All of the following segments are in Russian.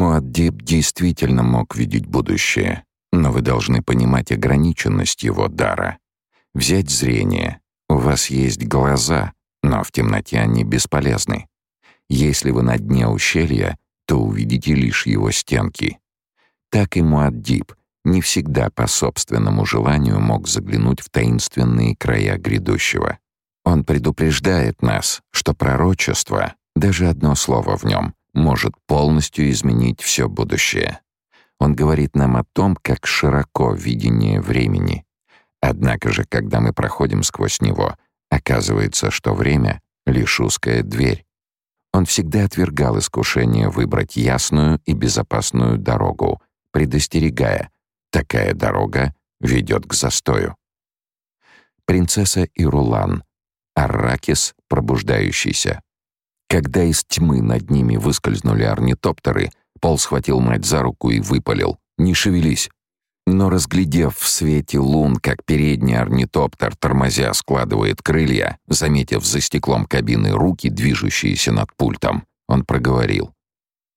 Муаддиб действительно мог видеть будущее, но вы должны понимать ограниченность его дара. Взять зрение. У вас есть глаза, но в темноте они бесполезны. Если вы на дне ущелья, то увидите лишь его стенки. Так и Муаддиб не всегда по собственному желанию мог заглянуть в таинственные края грядущего. Он предупреждает нас, что пророчество, даже одно слово в нем, может полностью изменить все будущее. Он говорит нам о том, как широко видение времени. Однако же, когда мы проходим сквозь него, оказывается, что время — лишь узкая дверь. Он всегда отвергал искушение выбрать ясную и безопасную дорогу, предостерегая, такая дорога ведет к застою. Принцесса Ирулан, Арракис, пробуждающийся. Когда из тьмы над ними выскользнули орнитоптеры, Пол схватил мать за руку и выпалил. «Не шевелись!» Но, разглядев в свете лун, как передний орнитоптер, тормозя, складывает крылья, заметив за стеклом кабины руки, движущиеся над пультом, он проговорил.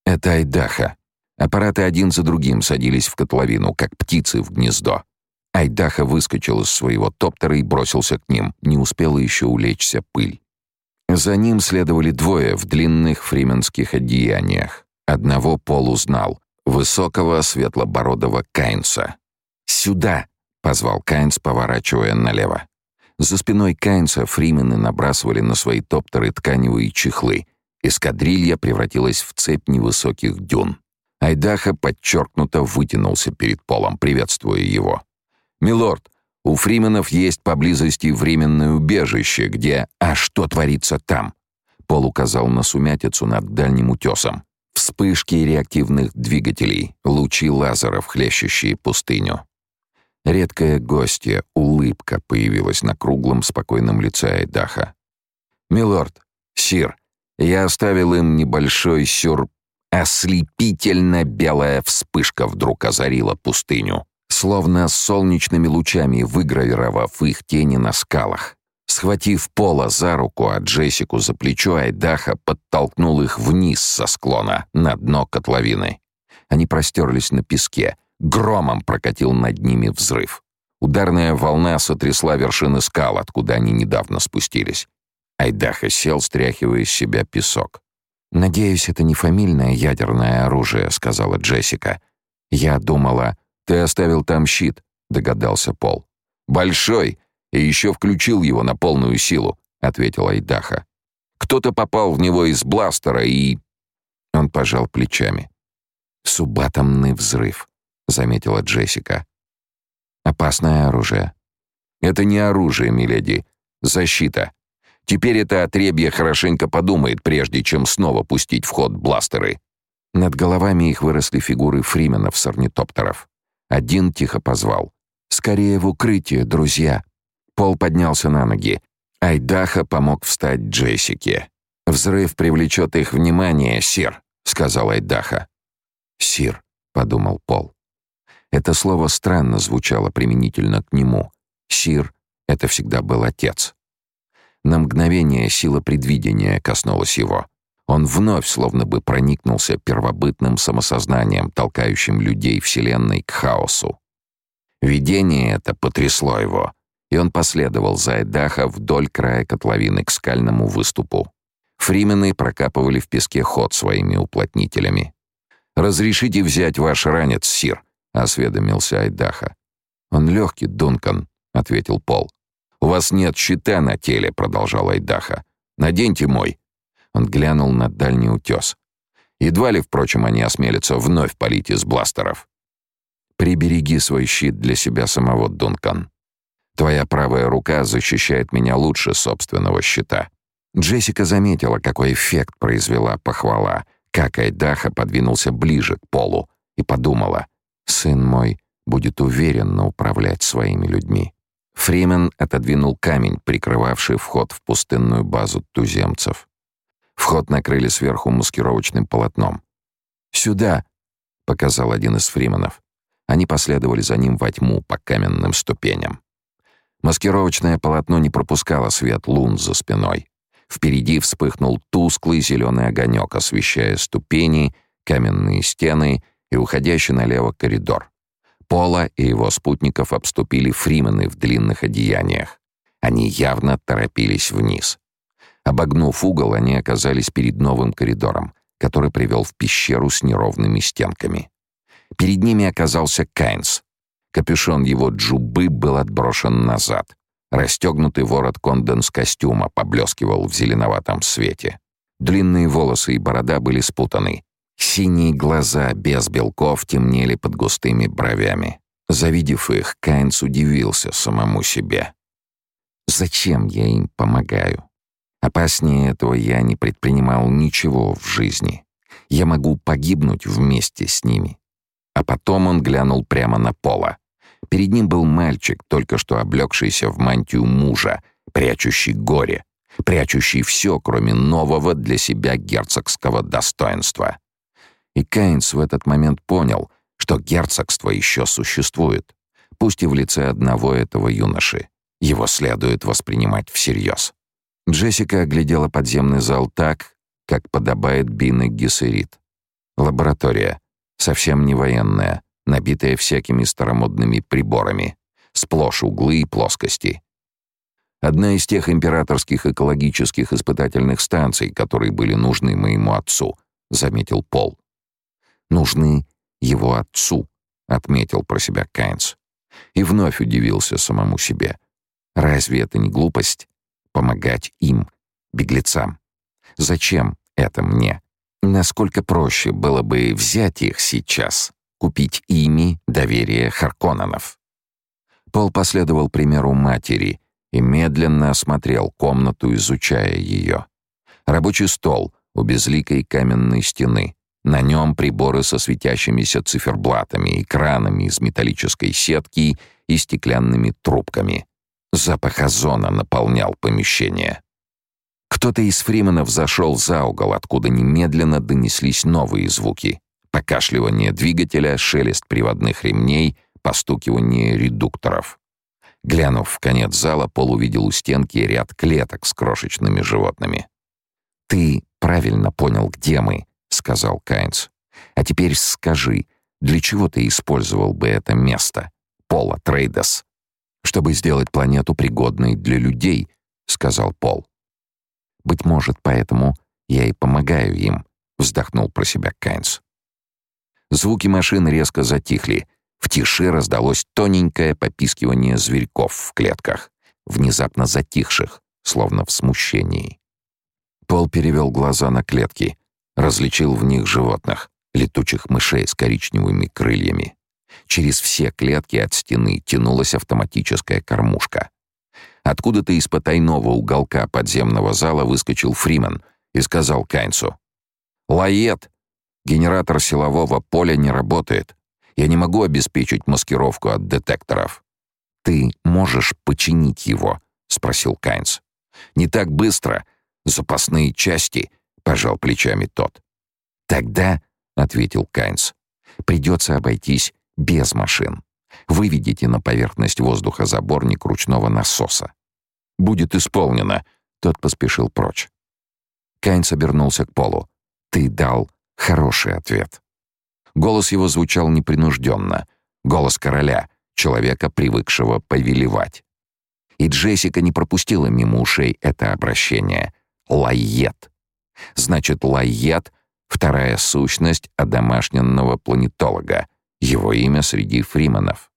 «Это Айдаха». Аппараты один за другим садились в котловину, как птицы в гнездо. Айдаха выскочил из своего топтера и бросился к ним. Не успела еще улечься пыль. За ним следовали двое в длинных фрименских одеяниях. Одного Пол узнал — высокого светлобородого Кайнса. «Сюда!» — позвал Кайнс, поворачивая налево. За спиной Кайнса фримены набрасывали на свои топтеры тканевые чехлы. Эскадрилья превратилась в цепь невысоких дюн. Айдаха подчеркнуто вытянулся перед Полом, приветствуя его. «Милорд, у фрименов есть поблизости временное убежище, где... А что творится там?» Пол указал на сумятицу над дальним утесом. Вспышки реактивных двигателей, лучи лазеров, хлещущие пустыню. Редкая гостья, улыбка появилась на круглом спокойном лице Айдаха. «Милорд, сир, я оставил им небольшой сюр...» Ослепительно белая вспышка вдруг озарила пустыню, словно солнечными лучами выгравировав их тени на скалах. Схватив Пола за руку, а Джессику за плечо, Айдаха подтолкнул их вниз со склона, на дно котловины. Они простерлись на песке. Громом прокатил над ними взрыв. Ударная волна сотрясла вершины скал, откуда они недавно спустились. Айдаха сел, стряхивая из себя песок. «Надеюсь, это не фамильное ядерное оружие», — сказала Джессика. «Я думала...» «Ты оставил там щит», — догадался Пол. «Большой, и еще включил его на полную силу», — ответил Айдаха. «Кто-то попал в него из бластера и...» Он пожал плечами. «Субатомный взрыв», — заметила Джессика. «Опасное оружие». «Это не оружие, миледи. Защита. Теперь это отребье хорошенько подумает, прежде чем снова пустить в ход бластеры». Над головами их выросли фигуры фрименов с орнитоптеров. Один тихо позвал. «Скорее в укрытие, друзья!» Пол поднялся на ноги. Айдаха помог встать Джессике. «Взрыв привлечет их внимание, сир», — сказал Айдаха. «Сир», — подумал Пол. Это слово странно звучало применительно к нему. «Сир» — это всегда был отец. На мгновение сила предвидения коснулась его. Он вновь словно бы проникнулся первобытным самосознанием, толкающим людей Вселенной к хаосу. Видение это потрясло его — и он последовал за Эдаха вдоль края котловины к скальному выступу. Фримены прокапывали в песке ход своими уплотнителями. «Разрешите взять ваш ранец, сир?» — осведомился Айдаха. «Он легкий, Дункан», — ответил Пол. «У вас нет щита на теле», — продолжал Айдаха. «Наденьте мой». Он глянул на дальний утес. Едва ли, впрочем, они осмелятся вновь палить из бластеров. «Прибереги свой щит для себя самого, Дункан», Твоя правая рука защищает меня лучше собственного щита». Джессика заметила, какой эффект произвела похвала, как Айдаха подвинулся ближе к полу и подумала, «Сын мой будет уверенно управлять своими людьми». Фримен отодвинул камень, прикрывавший вход в пустынную базу туземцев. Вход накрыли сверху маскировочным полотном. «Сюда!» — показал один из фрименов. Они последовали за ним во тьму по каменным ступеням. Маскировочное полотно не пропускало свет лун за спиной. Впереди вспыхнул тусклый зеленый огонек, освещая ступени, каменные стены и уходящий налево коридор. Пола и его спутников обступили фримены в длинных одеяниях. Они явно торопились вниз. Обогнув угол, они оказались перед новым коридором, который привел в пещеру с неровными стенками. Перед ними оказался Кайнс. Капюшон его джубы был отброшен назад. Расстегнутый ворот конденс-костюма поблескивал в зеленоватом свете. Длинные волосы и борода были спутаны. Синие глаза без белков темнели под густыми бровями. Завидев их, Кайнс удивился самому себе. «Зачем я им помогаю? Опаснее этого я не предпринимал ничего в жизни. Я могу погибнуть вместе с ними». А потом он глянул прямо на Пола. Перед ним был мальчик, только что облегшийся в мантию мужа, прячущий горе, прячущий все, кроме нового для себя герцогского достоинства. И Кейнс в этот момент понял, что герцогство еще существует, пусть и в лице одного этого юноши. Его следует воспринимать всерьез. Джессика оглядела подземный зал так, как подобает Бины Гессерит. Лаборатория, совсем не военная, набитая всякими старомодными приборами, сплошь углы и плоскости. Одна из тех императорских экологических испытательных станций, которые были нужны моему отцу, заметил Пол. Нужны его отцу, отметил про себя Кайнс. И вновь удивился самому себе. Разве это не глупость помогать им, беглецам? Зачем это мне? Насколько проще было бы взять их сейчас купить ими доверие Харконненов. Пол последовал примеру матери и медленно осмотрел комнату, изучая ее. Рабочий стол у безликой каменной стены. На нем приборы со светящимися циферблатами, экранами из металлической сетки и стеклянными трубками. Запах озона наполнял помещение. Кто-то из фрименов зашел за угол, откуда немедленно донеслись новые звуки покашливание двигателя, шелест приводных ремней, постукивание редукторов. Глянув в конец зала, Пол увидел у стенки ряд клеток с крошечными животными. «Ты правильно понял, где мы», — сказал Кайнс. «А теперь скажи, для чего ты использовал бы это место, Пола Трейдес?» «Чтобы сделать планету пригодной для людей», — сказал Пол. «Быть может, поэтому я и помогаю им», — вздохнул про себя Кайнс. Звуки машин резко затихли. В тиши раздалось тоненькое попискивание зверьков в клетках, внезапно затихших, словно в смущении. Пол перевел глаза на клетки, различил в них животных, летучих мышей с коричневыми крыльями. Через все клетки от стены тянулась автоматическая кормушка. Откуда-то из потайного уголка подземного зала выскочил Фриман и сказал Кайнсу. «Лает! Генератор силового поля не работает. Я не могу обеспечить маскировку от детекторов. Ты можешь починить его, спросил Кайнс. Не так быстро. Запасные части, пожал плечами тот. Тогда, ответил Кайнс, придется обойтись без машин. Выведите на поверхность воздуха заборник ручного насоса. Будет исполнено. Тот поспешил прочь. Кайнс обернулся к Полу. Ты дал Хороший ответ. Голос его звучал непринужденно. Голос короля, человека, привыкшего повелевать. И Джессика не пропустила мимо ушей это обращение. Лайет. Значит, Лайет — вторая сущность одомашненного планетолога. Его имя среди фриманов.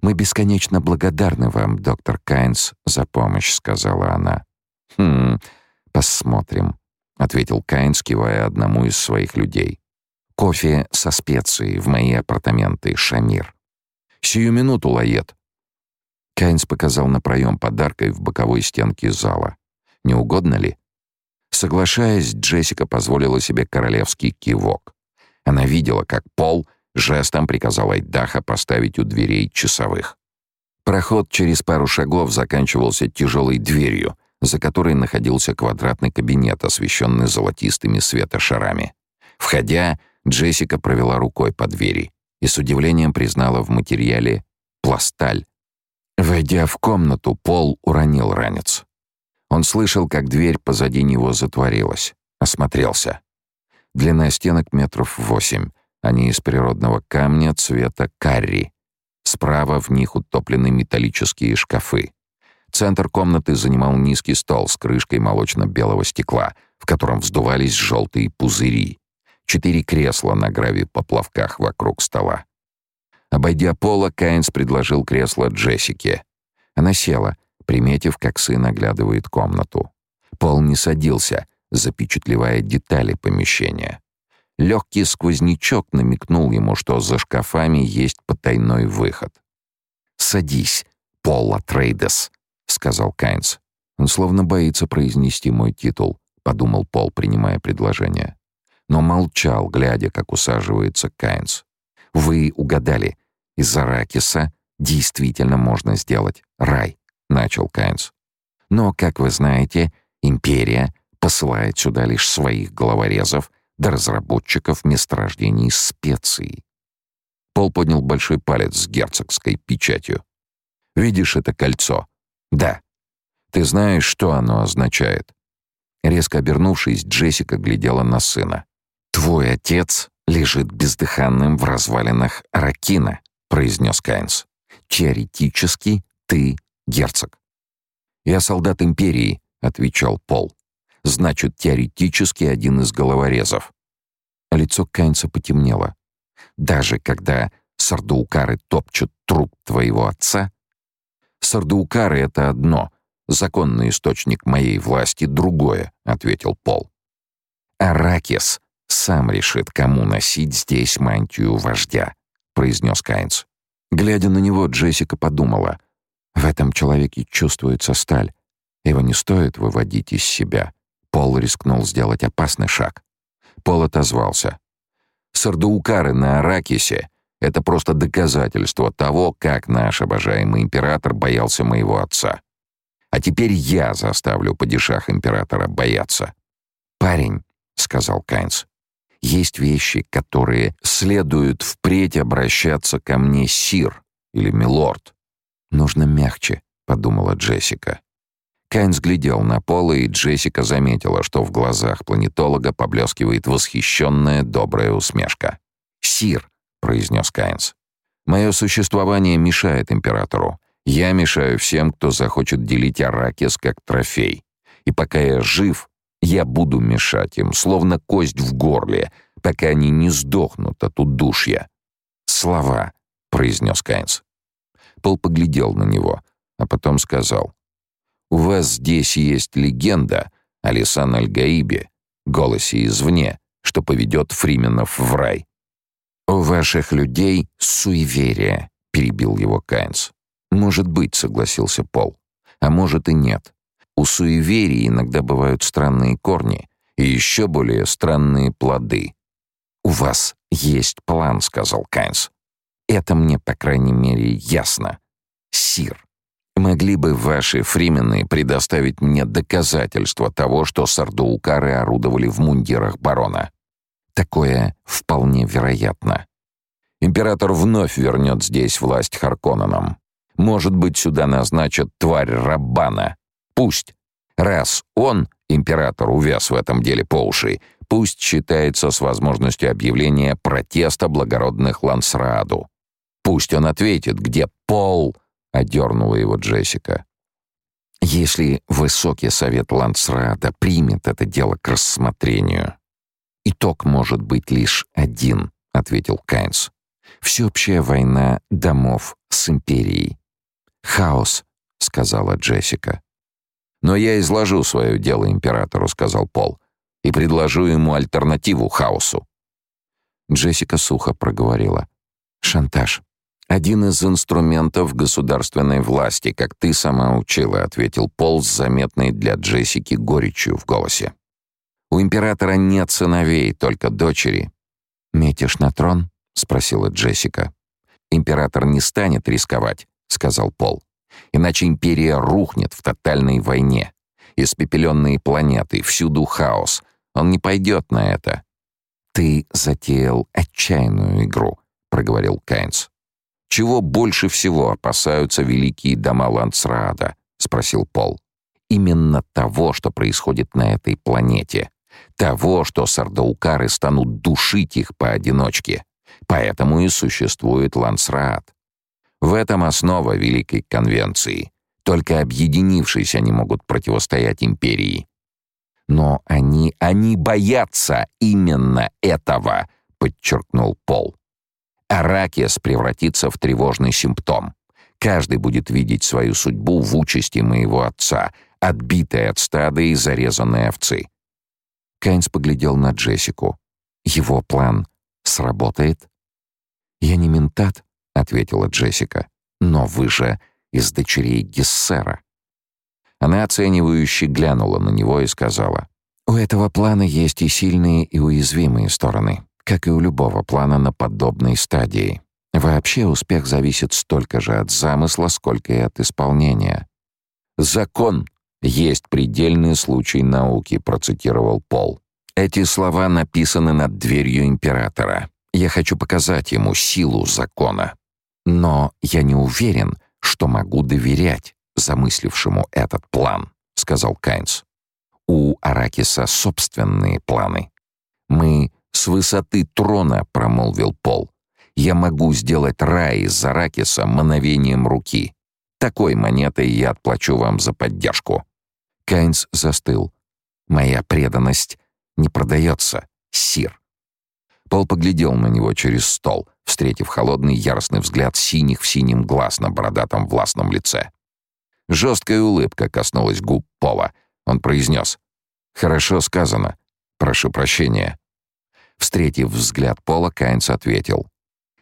«Мы бесконечно благодарны вам, доктор Кайнс, за помощь», — сказала она. «Хм, посмотрим ответил Каин, кивая одному из своих людей. Кофе со специей в мои апартаменты, Шамир. Сию минуту, Лает. Кайнс показал на проем подаркой в боковой стенке зала. Не угодно ли? Соглашаясь, Джессика позволила себе королевский кивок. Она видела, как Пол жестом приказал Айдаха поставить у дверей часовых. Проход через пару шагов заканчивался тяжелой дверью, за которой находился квадратный кабинет, освещенный золотистыми светошарами. Входя, Джессика провела рукой по двери и с удивлением признала в материале пласталь. Войдя в комнату, Пол уронил ранец. Он слышал, как дверь позади него затворилась, осмотрелся. Длина стенок метров восемь. Они из природного камня цвета карри. Справа в них утоплены металлические шкафы. Центр комнаты занимал низкий стол с крышкой молочно-белого стекла, в котором вздувались желтые пузыри. Четыре кресла на гравий-поплавках вокруг стола. Обойдя пола, Кайнс предложил кресло Джессике. Она села, приметив, как сын оглядывает комнату. Пол не садился, запечатлевая детали помещения. Легкий сквознячок намекнул ему, что за шкафами есть потайной выход. «Садись, Пола Трейдес», — сказал Кайнс. «Он словно боится произнести мой титул», — подумал Пол, принимая предложение. Но молчал, глядя, как усаживается Кайнс. «Вы угадали. Из Аракиса действительно можно сделать рай», — начал Кайнс. «Но, как вы знаете, империя посылает сюда лишь своих головорезов до разработчиков месторождений специй». Пол поднял большой палец с герцогской печатью. «Видишь это кольцо?» «Да». «Ты знаешь, что оно означает?» Резко обернувшись, Джессика глядела на сына. «Твой отец лежит бездыханным в развалинах Ракина», — произнес Кайнс. «Теоретически ты герцог». «Я солдат Империи», — отвечал Пол. «Значит, теоретически один из головорезов». Лицо Кайнса потемнело. «Даже когда сардаукары топчут труп твоего отца?» «Сардаукары — это одно, законный источник моей власти — другое», — ответил Пол. «Аракис сам решит, кому носить здесь мантию вождя», — произнес Кайнс. Глядя на него, Джессика подумала, «В этом человеке чувствуется сталь. Его не стоит выводить из себя». Пол рискнул сделать опасный шаг. Пол отозвался. «Сардаукары на Аракисе — это просто доказательство того, как наш обожаемый император боялся моего отца. А теперь я заставлю падишах императора бояться». «Парень», — сказал Кайнс, есть вещи, которые следует впредь обращаться ко мне сир или милорд. Нужно мягче, подумала Джессика. Кайн глядел на Пола, и Джессика заметила, что в глазах планетолога поблескивает восхищенная добрая усмешка. «Сир», — произнес Кайнс, — «мое существование мешает императору. Я мешаю всем, кто захочет делить Аракис как трофей. И пока я жив, я буду мешать им, словно кость в горле, пока они не сдохнут от удушья. «Слова», — произнес Кайнс. Пол поглядел на него, а потом сказал. «У вас здесь есть легенда о Лисан Аль-Гаибе, голосе извне, что поведет Фрименов в рай». «У ваших людей суеверие», — перебил его Кайнс. «Может быть», — согласился Пол. «А может и нет. У суеверий иногда бывают странные корни и еще более странные плоды. «У вас есть план», — сказал Кайнс. «Это мне, по крайней мере, ясно. Сир, могли бы ваши фримены предоставить мне доказательства того, что сардуукары орудовали в мундирах барона? Такое вполне вероятно. Император вновь вернет здесь власть Харконненам. Может быть, сюда назначат тварь Раббана, Пусть. Раз он, император, увяз в этом деле по уши, пусть считается с возможностью объявления протеста благородных Лансрааду. Пусть он ответит, где Пол, — одернула его Джессика. Если Высокий Совет Лансраада примет это дело к рассмотрению, итог может быть лишь один, — ответил Кайнс. Всеобщая война домов с империей. «Хаос», — сказала Джессика. «Но я изложу свое дело императору», — сказал Пол, «и предложу ему альтернативу хаосу». Джессика сухо проговорила. «Шантаж. Один из инструментов государственной власти, как ты сама учила», — ответил Пол с заметной для Джессики горечью в голосе. «У императора нет сыновей, только дочери». «Метишь на трон?» — спросила Джессика. «Император не станет рисковать», — сказал Пол. Иначе империя рухнет в тотальной войне. Испепеленные планеты, всюду хаос. Он не пойдет на это. «Ты затеял отчаянную игру», — проговорил Кайнс. «Чего больше всего опасаются великие дома Лансраада?» — спросил Пол. «Именно того, что происходит на этой планете. Того, что сардаукары станут душить их поодиночке. Поэтому и существует Лансраат. В этом основа Великой Конвенции. Только объединившись, они могут противостоять империи. Но они, они боятся именно этого, подчеркнул Пол. Аракис превратится в тревожный симптом. Каждый будет видеть свою судьбу в участи моего отца, отбитой от стада и зарезанной овцы. Кайнс поглядел на Джессику. Его план сработает? «Я не ментат», — ответила Джессика. «Но вы же из дочерей Гессера». Она оценивающе глянула на него и сказала, «У этого плана есть и сильные, и уязвимые стороны, как и у любого плана на подобной стадии. Вообще успех зависит столько же от замысла, сколько и от исполнения». «Закон есть предельный случай науки», — процитировал Пол. Эти слова написаны над дверью императора. Я хочу показать ему силу закона. Но я не уверен, что могу доверять замыслившему этот план, сказал Кайнс. У Аракиса собственные планы. Мы с высоты трона, промолвил Пол. Я могу сделать рай из Аракиса мановением руки. Такой монетой я отплачу вам за поддержку. Кайнс застыл. Моя преданность не продается, сир. Пол поглядел на него через стол, встретив холодный яростный взгляд синих в синем глаз на бородатом властном лице. Жесткая улыбка коснулась губ Пола. Он произнес «Хорошо сказано. Прошу прощения». Встретив взгляд Пола, Кайнс ответил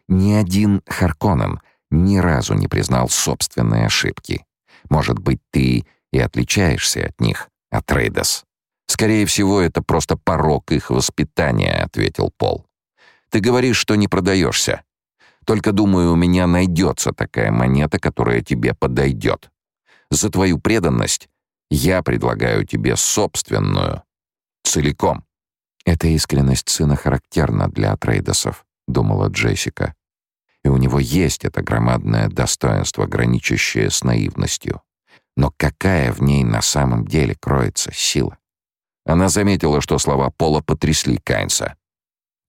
«Ни один Харконнен ни разу не признал собственной ошибки. Может быть, ты и отличаешься от них, от Рейдас». «Скорее всего, это просто порог их воспитания», — ответил Пол. Ты говоришь, что не продаешься. Только, думаю, у меня найдется такая монета, которая тебе подойдет. За твою преданность я предлагаю тебе собственную. Целиком. Эта искренность сына характерна для Трейдосов, думала Джессика. И у него есть это громадное достоинство, граничащее с наивностью. Но какая в ней на самом деле кроется сила? Она заметила, что слова Пола потрясли Кайнса.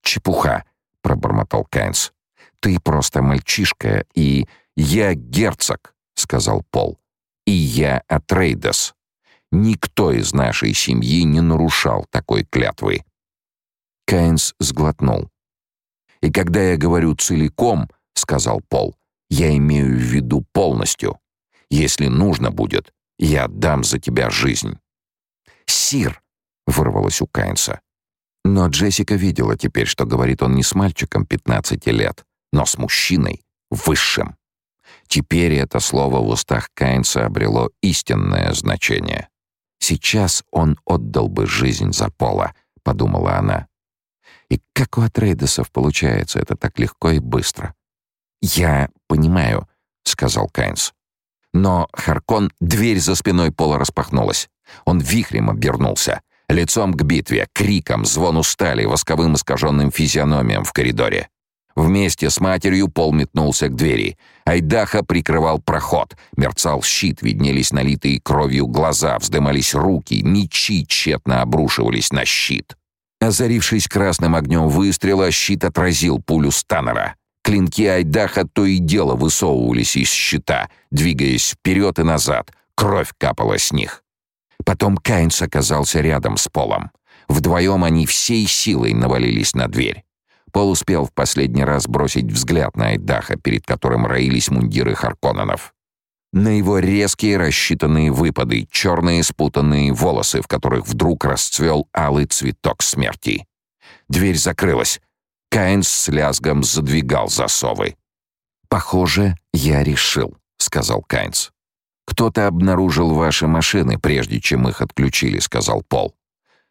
«Чепуха!» — пробормотал Кайнс. «Ты просто мальчишка, и я герцог», — сказал Пол. «И я Атрейдес. Никто из нашей семьи не нарушал такой клятвы». Кайнс сглотнул. «И когда я говорю целиком, — сказал Пол, — я имею в виду полностью. Если нужно будет, я отдам за тебя жизнь». «Сир!» — вырвалось у Кайнса. Но Джессика видела теперь, что говорит он не с мальчиком 15 лет, но с мужчиной, высшим. Теперь это слово в устах Кайнса обрело истинное значение. «Сейчас он отдал бы жизнь за Пола», — подумала она. «И как у Атрейдесов получается это так легко и быстро?» «Я понимаю», — сказал Кайнс. Но Харкон, дверь за спиной Пола распахнулась. Он вихрем обернулся. Лицом к битве, криком, звону стали, восковым искаженным физиономиям в коридоре. Вместе с матерью Пол метнулся к двери. Айдаха прикрывал проход. Мерцал щит, виднелись налитые кровью глаза, вздымались руки, мечи тщетно обрушивались на щит. Озарившись красным огнем выстрела, щит отразил пулю Станнера. Клинки Айдаха то и дело высовывались из щита, двигаясь вперед и назад. Кровь капала с них. Потом Кайнс оказался рядом с Полом. Вдвоем они всей силой навалились на дверь. Пол успел в последний раз бросить взгляд на Айдаха, перед которым роились мундиры Харконненов. На его резкие рассчитанные выпады, черные спутанные волосы, в которых вдруг расцвел алый цветок смерти. Дверь закрылась. Кайнс с лязгом задвигал засовы. «Похоже, я решил», — сказал Кайнс. «Кто-то обнаружил ваши машины, прежде чем их отключили», — сказал Пол.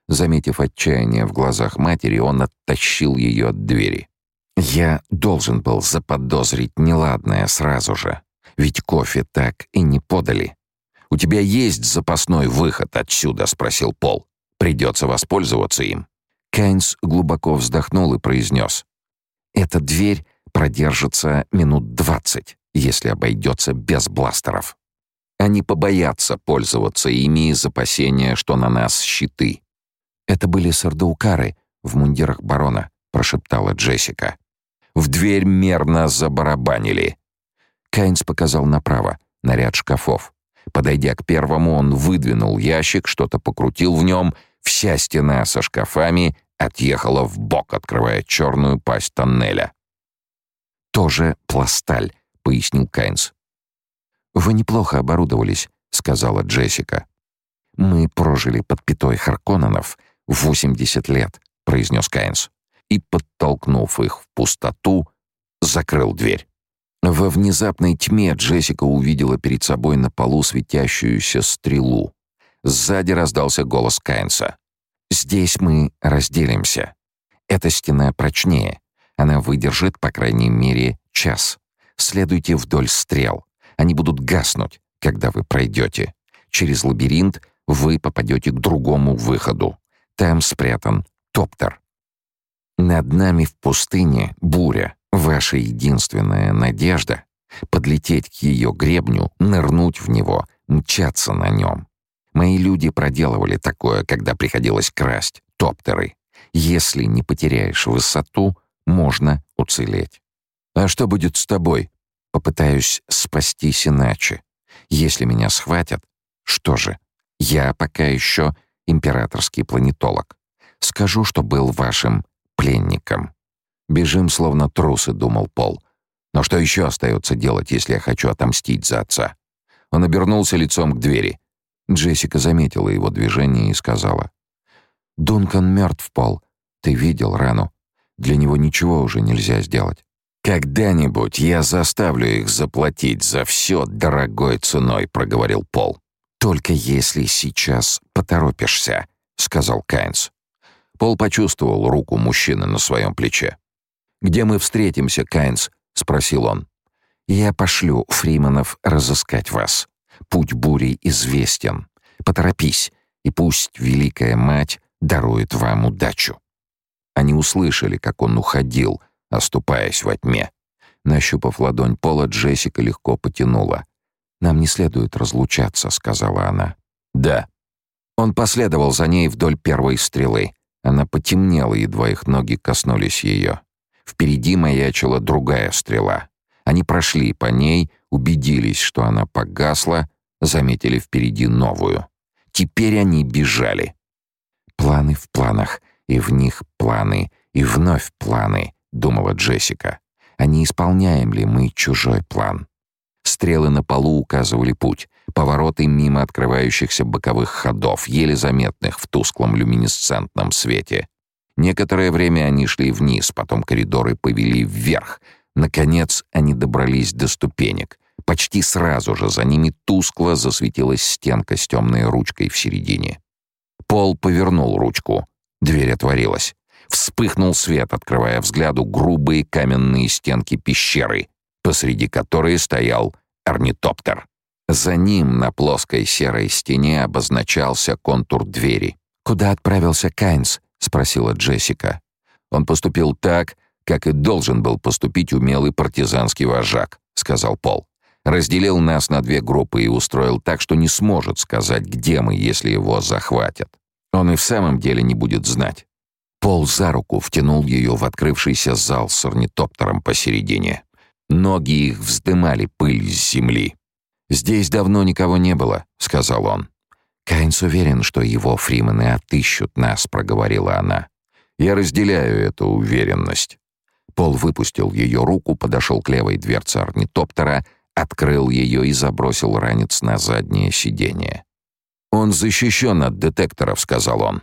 Заметив отчаяние в глазах матери, он оттащил ее от двери. «Я должен был заподозрить неладное сразу же, ведь кофе так и не подали». «У тебя есть запасной выход отсюда?» — спросил Пол. «Придется воспользоваться им». Кайнс глубоко вздохнул и произнес. «Эта дверь продержится минут двадцать, если обойдется без бластеров». Они побоятся пользоваться ими из опасения, что на нас щиты. «Это были сардаукары в мундирах барона», — прошептала Джессика. В дверь мерно забарабанили. Кайнс показал направо, на ряд шкафов. Подойдя к первому, он выдвинул ящик, что-то покрутил в нем. Вся стена со шкафами отъехала в бок, открывая черную пасть тоннеля. «Тоже пласталь», — пояснил Кайнс. «Вы неплохо оборудовались», — сказала Джессика. «Мы прожили под пятой Харконненов 80 лет», — произнес Кайнс. И, подтолкнув их в пустоту, закрыл дверь. Во внезапной тьме Джессика увидела перед собой на полу светящуюся стрелу. Сзади раздался голос Кайнса. «Здесь мы разделимся. Эта стена прочнее. Она выдержит, по крайней мере, час. Следуйте вдоль стрел. Они будут гаснуть, когда вы пройдете. Через лабиринт вы попадете к другому выходу. Там спрятан топтер. Над нами в пустыне буря, ваша единственная надежда — подлететь к ее гребню, нырнуть в него, мчаться на нем. Мои люди проделывали такое, когда приходилось красть топтеры. Если не потеряешь высоту, можно уцелеть. А что будет с тобой? Попытаюсь спастись иначе. Если меня схватят, что же? Я пока еще императорский планетолог. Скажу, что был вашим пленником. Бежим словно трусы, думал Пол. Но что еще остается делать, если я хочу отомстить за отца? Он обернулся лицом к двери. Джессика заметила его движение и сказала: "Дункан мертв, Пол. Ты видел рану. Для него ничего уже нельзя сделать. «Когда-нибудь я заставлю их заплатить за все дорогой ценой», — проговорил Пол. «Только если сейчас поторопишься», — сказал Кайнс. Пол почувствовал руку мужчины на своем плече. «Где мы встретимся, Кайнс?» — спросил он. «Я пошлю Фриманов разыскать вас. Путь бури известен. Поторопись, и пусть Великая Мать дарует вам удачу». Они услышали, как он уходил — оступаясь во тьме. Нащупав ладонь Пола, Джессика легко потянула. «Нам не следует разлучаться», — сказала она. «Да». Он последовал за ней вдоль первой стрелы. Она потемнела, едва их ноги коснулись ее. Впереди маячила другая стрела. Они прошли по ней, убедились, что она погасла, заметили впереди новую. Теперь они бежали. Планы в планах, и в них планы, и вновь планы, — думала Джессика. «А не исполняем ли мы чужой план?» Стрелы на полу указывали путь. Повороты мимо открывающихся боковых ходов, еле заметных в тусклом люминесцентном свете. Некоторое время они шли вниз, потом коридоры повели вверх. Наконец они добрались до ступенек. Почти сразу же за ними тускло засветилась стенка с темной ручкой в середине. Пол повернул ручку. Дверь отворилась. Вспыхнул свет, открывая взгляду грубые каменные стенки пещеры, посреди которой стоял орнитоптер. За ним на плоской серой стене обозначался контур двери. «Куда отправился Кайнс?» — спросила Джессика. «Он поступил так, как и должен был поступить умелый партизанский вожак», — сказал Пол. «Разделил нас на две группы и устроил так, что не сможет сказать, где мы, если его захватят. Он и в самом деле не будет знать. Пол за руку втянул ее в открывшийся зал с орнитоптером посередине. Ноги их вздымали пыль с земли. «Здесь давно никого не было», — сказал он. «Кайнс уверен, что его фримены отыщут нас», — проговорила она. «Я разделяю эту уверенность». Пол выпустил ее руку, подошел к левой дверце орнитоптера, открыл ее и забросил ранец на заднее сиденье. «Он защищен от детекторов», — сказал он.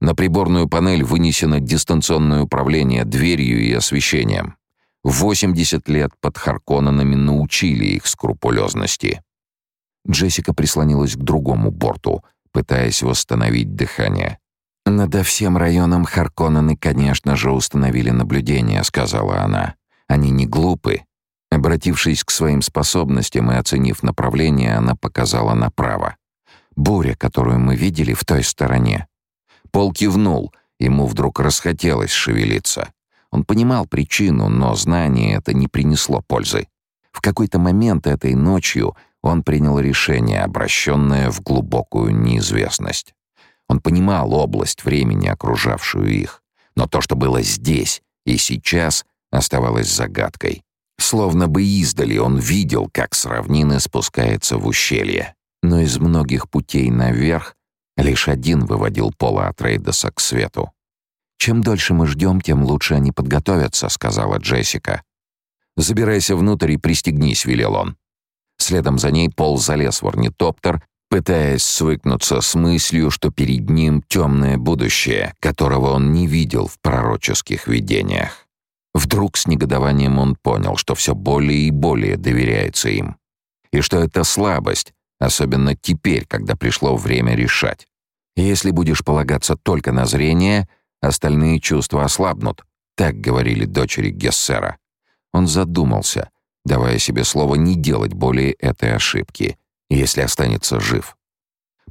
На приборную панель вынесено дистанционное управление дверью и освещением. 80 лет под Харконненами научили их скрупулезности. Джессика прислонилась к другому борту, пытаясь восстановить дыхание. «Над всем районом Харконнены, конечно же, установили наблюдение», — сказала она. «Они не глупы». Обратившись к своим способностям и оценив направление, она показала направо. «Буря, которую мы видели в той стороне, Пол кивнул, ему вдруг расхотелось шевелиться. Он понимал причину, но знание это не принесло пользы. В какой-то момент этой ночью он принял решение, обращенное в глубокую неизвестность. Он понимал область времени, окружавшую их. Но то, что было здесь и сейчас, оставалось загадкой. Словно бы издали он видел, как с равнины спускается в ущелье. Но из многих путей наверх лишь один выводил Пола от к свету. «Чем дольше мы ждем, тем лучше они подготовятся», — сказала Джессика. «Забирайся внутрь и пристегнись», — велел он. Следом за ней Пол залез в орнитоптер, пытаясь свыкнуться с мыслью, что перед ним темное будущее, которого он не видел в пророческих видениях. Вдруг с негодованием он понял, что все более и более доверяется им. И что это слабость, особенно теперь, когда пришло время решать. Если будешь полагаться только на зрение, остальные чувства ослабнут, так говорили дочери Гессера. Он задумался, давая себе слово не делать более этой ошибки, если останется жив.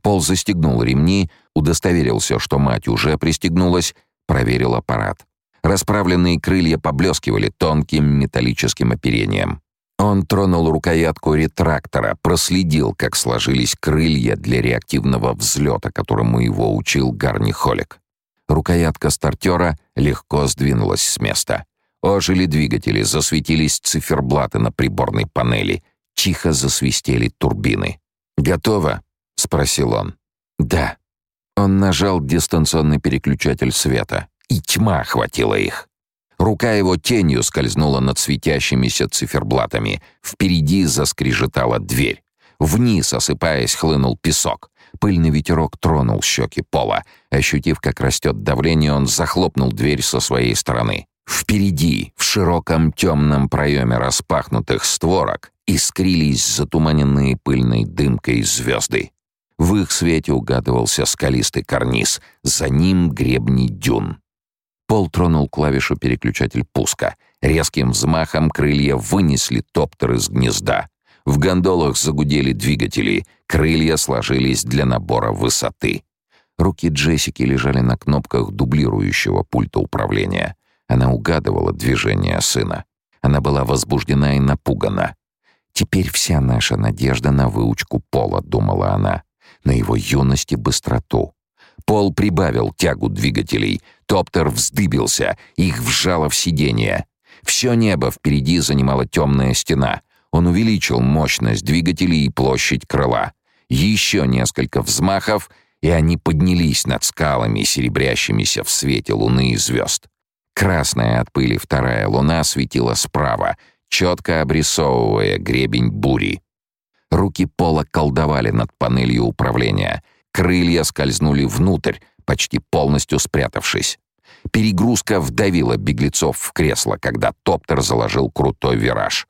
Пол застегнул ремни, удостоверился, что мать уже пристегнулась, проверил аппарат. Расправленные крылья поблескивали тонким металлическим оперением. Он тронул рукоятку ретрактора, проследил, как сложились крылья для реактивного взлета, которому его учил Гарни Холик. Рукоятка стартера легко сдвинулась с места. Ожили двигатели, засветились циферблаты на приборной панели. Тихо засвистели турбины. «Готово?» — спросил он. «Да». Он нажал дистанционный переключатель света, и тьма охватила их. Рука его тенью скользнула над светящимися циферблатами. Впереди заскрежетала дверь. Вниз, осыпаясь, хлынул песок. Пыльный ветерок тронул щеки пола. Ощутив, как растет давление, он захлопнул дверь со своей стороны. Впереди, в широком темном проеме распахнутых створок, искрились затуманенные пыльной дымкой звезды. В их свете угадывался скалистый карниз, за ним гребни дюн. Пол тронул клавишу переключатель пуска. Резким взмахом крылья вынесли топтер из гнезда. В гондолах загудели двигатели, крылья сложились для набора высоты. Руки Джессики лежали на кнопках дублирующего пульта управления. Она угадывала движение сына. Она была возбуждена и напугана. «Теперь вся наша надежда на выучку Пола», — думала она, — «на его юность и быстроту». Пол прибавил тягу двигателей. Топтер вздыбился, их вжало в сиденье. Все небо впереди занимала темная стена. Он увеличил мощность двигателей и площадь крыла. Еще несколько взмахов, и они поднялись над скалами, серебрящимися в свете луны и звезд. Красная от пыли вторая луна светила справа, четко обрисовывая гребень бури. Руки Пола колдовали над панелью управления. Крылья скользнули внутрь, почти полностью спрятавшись. Перегрузка вдавила беглецов в кресло, когда топтер заложил крутой вираж.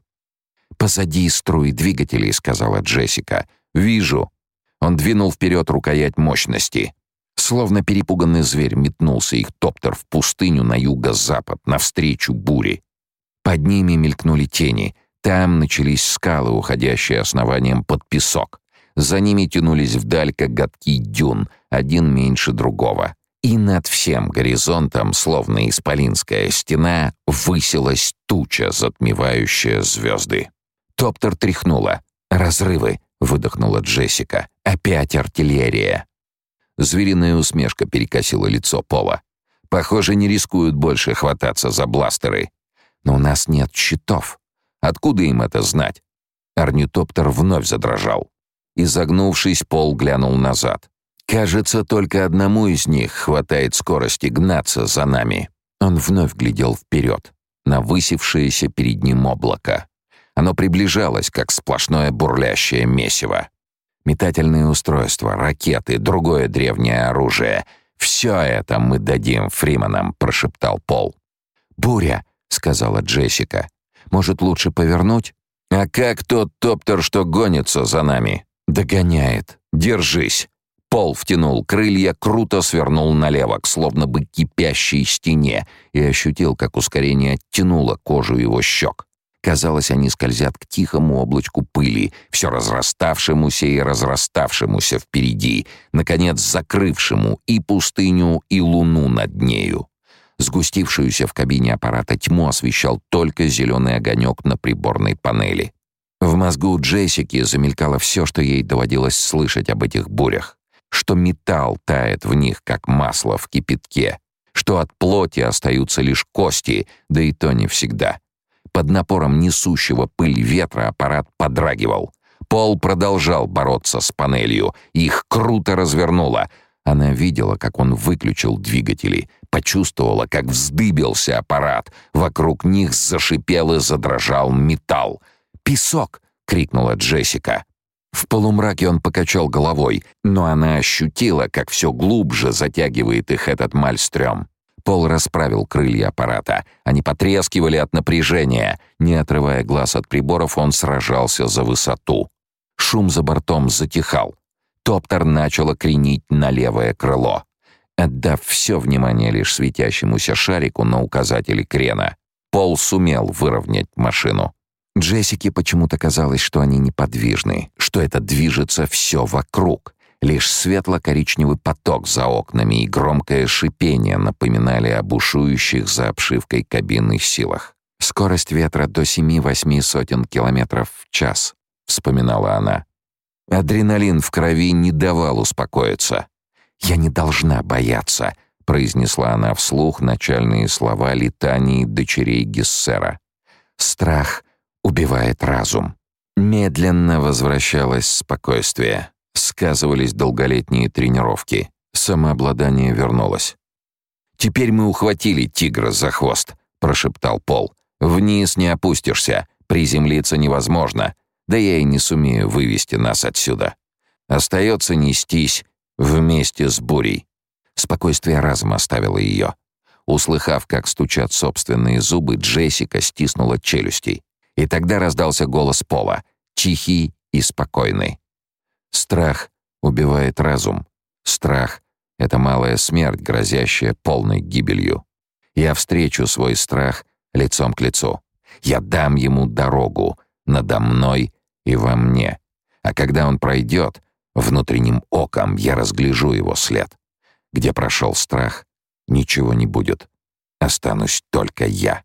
«Позади струи двигателей», — сказала Джессика. «Вижу». Он двинул вперед рукоять мощности. Словно перепуганный зверь метнулся их топтер в пустыню на юго-запад, навстречу буре. Под ними мелькнули тени. Там начались скалы, уходящие основанием под песок. За ними тянулись вдаль коготки дюн, один меньше другого. И над всем горизонтом, словно исполинская стена, высилась туча, затмевающая звезды. Топтер тряхнула. «Разрывы!» — выдохнула Джессика. «Опять артиллерия!» Звериная усмешка перекосила лицо Пола. «Похоже, не рискуют больше хвататься за бластеры. Но у нас нет щитов. Откуда им это знать?» Орнитоптер вновь задрожал. Изогнувшись, Пол глянул назад. «Кажется, только одному из них хватает скорости гнаться за нами». Он вновь глядел вперед, на высевшееся перед ним облако. Оно приближалось, как сплошное бурлящее месиво. Метательные устройства, ракеты, другое древнее оружие — все это мы дадим Фриманам», — прошептал Пол. «Буря», — сказала Джессика. «Может, лучше повернуть?» «А как тот топтер, что гонится за нами?» «Догоняет. Держись». Пол втянул крылья, круто свернул налево, к словно бы кипящей стене, и ощутил, как ускорение оттянуло кожу его щек. Казалось, они скользят к тихому облачку пыли, все разраставшемуся и разраставшемуся впереди, наконец закрывшему и пустыню, и луну над нею. Сгустившуюся в кабине аппарата тьму освещал только зеленый огонек на приборной панели. В мозгу Джессики замелькало все, что ей доводилось слышать об этих бурях. что металл тает в них, как масло в кипятке, что от плоти остаются лишь кости, да и то не всегда. Под напором несущего пыль ветра аппарат подрагивал. Пол продолжал бороться с панелью, их круто развернуло. Она видела, как он выключил двигатели, почувствовала, как вздыбился аппарат. Вокруг них зашипел и задрожал металл. «Песок!» — крикнула Джессика. В полумраке он покачал головой, но она ощутила, как все глубже затягивает их этот мальстрём. Пол расправил крылья аппарата. Они потрескивали от напряжения. Не отрывая глаз от приборов, он сражался за высоту. Шум за бортом затихал. Топтер начал кренить на левое крыло. Отдав все внимание лишь светящемуся шарику на указателе крена, Пол сумел выровнять машину. Джессике почему-то казалось, что они неподвижны, что это движется все вокруг. Лишь светло-коричневый поток за окнами и громкое шипение напоминали о бушующих за обшивкой кабины силах. «Скорость ветра до семи-восьми сотен километров в час», — вспоминала она. Адреналин в крови не давал успокоиться. «Я не должна бояться», — произнесла она вслух начальные слова летаний дочерей Гессера. «Страх убивает разум». Медленно возвращалось спокойствие. Сказывались долголетние тренировки. Самообладание вернулось. «Теперь мы ухватили тигра за хвост», — прошептал Пол. «Вниз не опустишься, приземлиться невозможно. Да я и не сумею вывести нас отсюда. Остается нестись вместе с бурей». Спокойствие разом оставило ее. Услыхав, как стучат собственные зубы, Джессика стиснула челюсти. И тогда раздался голос Пола, тихий и спокойный. Страх убивает разум. Страх — это малая смерть, грозящая полной гибелью. Я встречу свой страх лицом к лицу. Я дам ему дорогу надо мной и во мне. А когда он пройдет, внутренним оком я разгляжу его след. Где прошел страх, ничего не будет. Останусь только я.